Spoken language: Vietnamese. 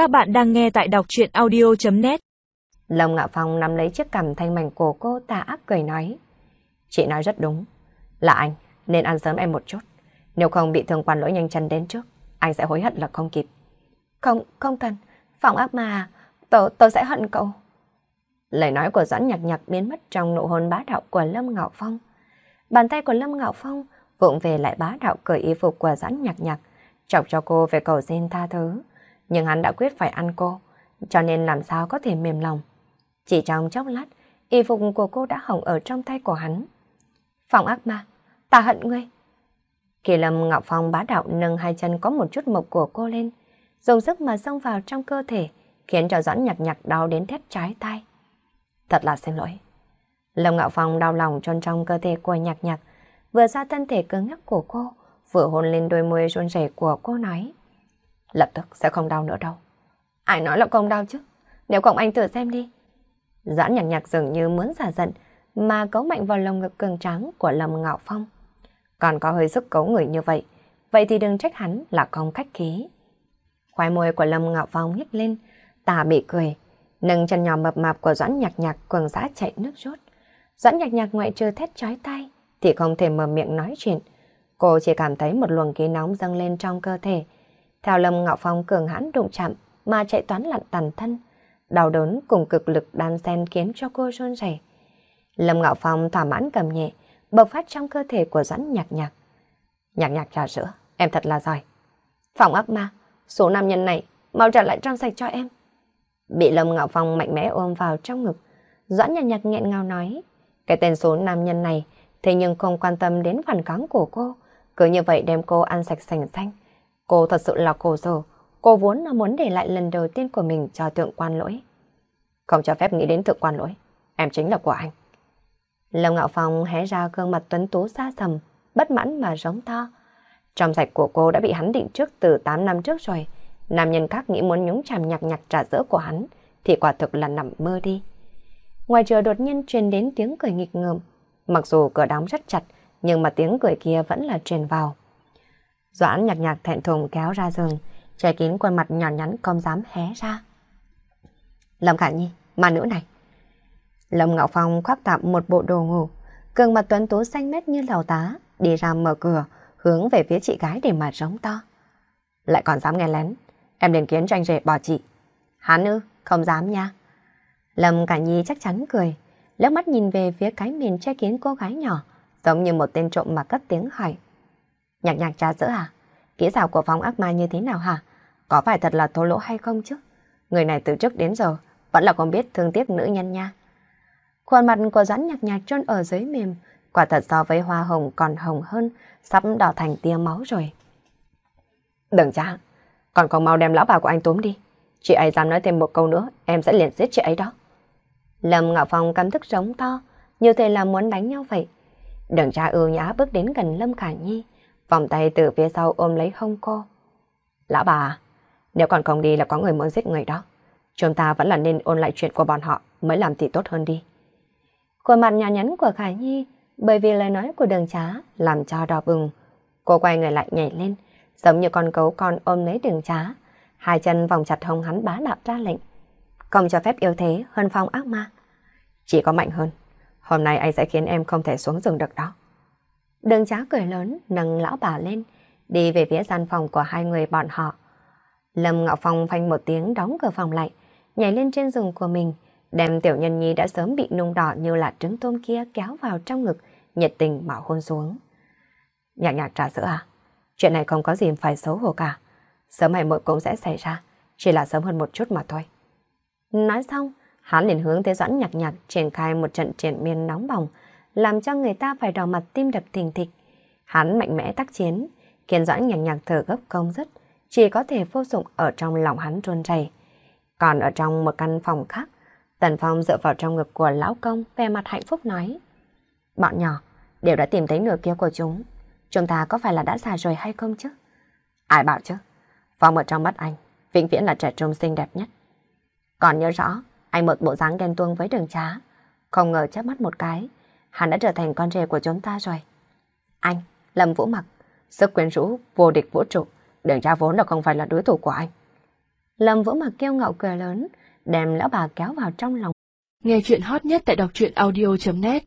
Các bạn đang nghe tại đọc truyện audio.net Lâm Ngạo Phong nắm lấy chiếc cằm thanh mảnh của cô tà ác cười nói. Chị nói rất đúng. Là anh, nên ăn sớm em một chút. Nếu không bị thương quan lỗi nhanh chân đến trước, anh sẽ hối hận là không kịp. Không, không cần. Phòng ác mà, tớ, tớ sẽ hận cậu. Lời nói của Doãn nhạc nhạc biến mất trong nụ hôn bá đạo của Lâm Ngạo Phong. Bàn tay của Lâm Ngạo Phong vụng về lại bá đạo cởi y phục của Doãn nhạc nhạc, chọc cho cô về cầu xin tha thứ. Nhưng hắn đã quyết phải ăn cô, cho nên làm sao có thể mềm lòng. Chỉ trong chốc lát, y phục của cô đã hỏng ở trong tay của hắn. Phòng ác ma, ta hận ngươi. Kỳ Lâm Ngạo Phong bá đạo nâng hai chân có một chút mộc của cô lên, dùng sức mà xông vào trong cơ thể, khiến cho Doãn nhạc nhạc đau đến thét trái tay. Thật là xin lỗi. Lâm Ngạo Phong đau lòng trôn trong cơ thể của nhạc nhạc, vừa ra thân thể cứng ngắc của cô, vừa hôn lên đôi môi run rẩy của cô nói. Lập tức sẽ không đau nữa đâu. Ai nói là không đau chứ? Nếu không anh thử xem đi. Doãn nhạc nhạc dường như muốn giả giận, mà cấu mạnh vào lồng ngực cường tráng của Lâm Ngạo Phong. Còn có hơi sức cấu người như vậy, vậy thì đừng trách hắn là không khách khí. Khoai môi của Lâm Ngạo Phong nhếch lên, tà bị cười, nâng chân nhỏ mập mạp của Doãn nhạc nhạc quần giã chạy nước rốt. Doãn nhạc nhạc ngoại trừ thét chói tay, thì không thể mở miệng nói chuyện. Cô chỉ cảm thấy một luồng khí nóng dâng lên trong cơ thể. Theo Lâm Ngạo Phong cường hãn đụng chạm mà chạy toán lặn tàn thân, đau đớn cùng cực lực đan xen khiến cho cô run rẩy. Lâm Ngạo Phong thỏa mãn cầm nhẹ, bộc phát trong cơ thể của Doãn nhạc nhạc. Nhạc nhạc trà sữa, em thật là giỏi. Phòng ác ma, số nam nhân này, mau trả lại trong sạch cho em. Bị Lâm Ngạo Phong mạnh mẽ ôm vào trong ngực, Doãn nhạc nhạc nghẹn ngào nói. Cái tên số nam nhân này, thế nhưng không quan tâm đến phản kháng của cô, cứ như vậy đem cô ăn sạch sành xanh. Cô thật sự là cổ rồi, cô vốn là muốn để lại lần đầu tiên của mình cho tượng quan lỗi. Không cho phép nghĩ đến tượng quan lỗi, em chính là của anh. Lâm Ngạo Phong hé ra gương mặt tuấn tú xa sầm, bất mãn mà giống to. Trong sạch của cô đã bị hắn định trước từ 8 năm trước rồi. Nam nhân khác nghĩ muốn nhúng chàm nhạc nhạc trả dỡ của hắn, thì quả thực là nằm mơ đi. Ngoài trời đột nhiên truyền đến tiếng cười nghịch ngợm. Mặc dù cửa đóng rất chặt, nhưng mà tiếng cười kia vẫn là truyền vào. Doãn nhạc nhạc thẹn thùng kéo ra giường, che kín khuôn mặt nhỏ nhắn không dám hé ra. Lâm Khả Nhi, mà nữ này. Lâm Ngạo Phong khoác tạm một bộ đồ ngủ, cường mặt tuấn tú xanh mét như lào tá, đi ra mở cửa, hướng về phía chị gái để mà rống to. Lại còn dám nghe lén, em liền kiến cho anh rể bỏ chị. Hắn ư, không dám nha. Lâm Cả Nhi chắc chắn cười, lướt mắt nhìn về phía cái miền che kín cô gái nhỏ, giống như một tên trộm mà cất tiếng hỏi. Nhạc nhạc trà sữa à? Kỹ xảo của phóng ác ma như thế nào hả? Có phải thật là thô lỗ hay không chứ? Người này từ trước đến giờ vẫn là không biết thương tiếc nữ nhân nha. Khuôn mặt của Doãn nhạc nhạc trơn ở dưới mềm, quả thật so với hoa hồng còn hồng hơn, sắp đỏ thành tia máu rồi. Đừng cha, còn còn mau đem lão bà của anh túm đi. Chị ấy dám nói thêm một câu nữa, em sẽ liền giết chị ấy đó. Lâm Ngạo Phong căm thức giống to, như thế là muốn đánh nhau vậy. Đừng cha ưu nhã bước đến gần Lâm Khả Nhi, vòng tay từ phía sau ôm lấy hông cô. Lão bà, nếu còn không đi là có người muốn giết người đó. Chúng ta vẫn là nên ôn lại chuyện của bọn họ mới làm thì tốt hơn đi. Khuôn mặt nhỏ nhắn của Khải Nhi bởi vì lời nói của đường trá làm cho đỏ bừng. Cô quay người lại nhảy lên, giống như con cấu con ôm lấy đường trá. Hai chân vòng chặt hông hắn bá đạo ra lệnh. Không cho phép yêu thế hơn phong ác ma. Chỉ có mạnh hơn. Hôm nay anh sẽ khiến em không thể xuống giường được đó. Đường trá cười lớn, nâng lão bà lên, đi về phía gian phòng của hai người bọn họ. Lâm Ngạo Phong phanh một tiếng đóng cửa phòng lại, nhảy lên trên giường của mình, đem tiểu nhân nhi đã sớm bị nung đỏ như là trứng tôm kia kéo vào trong ngực, nhiệt tình mà hôn xuống. Nhạc nhạc trà sữa à? Chuyện này không có gì phải xấu hổ cả. Sớm hay muộn cũng sẽ xảy ra, chỉ là sớm hơn một chút mà thôi. Nói xong, hắn liền hướng tới Doãn nhạc nhạc triển khai một trận triển miên nóng bỏng, làm cho người ta phải đỏ mặt tim đập thình thịch. Hắn mạnh mẽ tác chiến, Kiên Doãn nhạc nhạc thở gấp công rất, chỉ có thể vô dụng ở trong lòng hắn run rẩy. Còn ở trong một căn phòng khác, Tần Phong dựa vào trong ngực của lão công, vẻ mặt hạnh phúc nói. Bọn nhỏ, đều đã tìm thấy nửa kia của chúng. Chúng ta có phải là đã già rồi hay không chứ? Ai bảo chứ? Phong ở trong mắt anh, vĩnh viễn là trẻ trung xinh đẹp nhất. Còn nhớ rõ, anh một bộ dáng ghen tuông với đường trá. Không ngờ chớp mắt một cái, hắn đã trở thành con rể của chúng ta rồi. Anh, Lâm Vũ Mặc, sức quyến rũ, vô địch vũ trụ, đường ra vốn là không phải là đối thủ của anh. Lâm Vũ Mặc kêu ngạo cười lớn, đem lão bà kéo vào trong lòng. Nghe chuyện hot nhất tại đọc truyện audio.net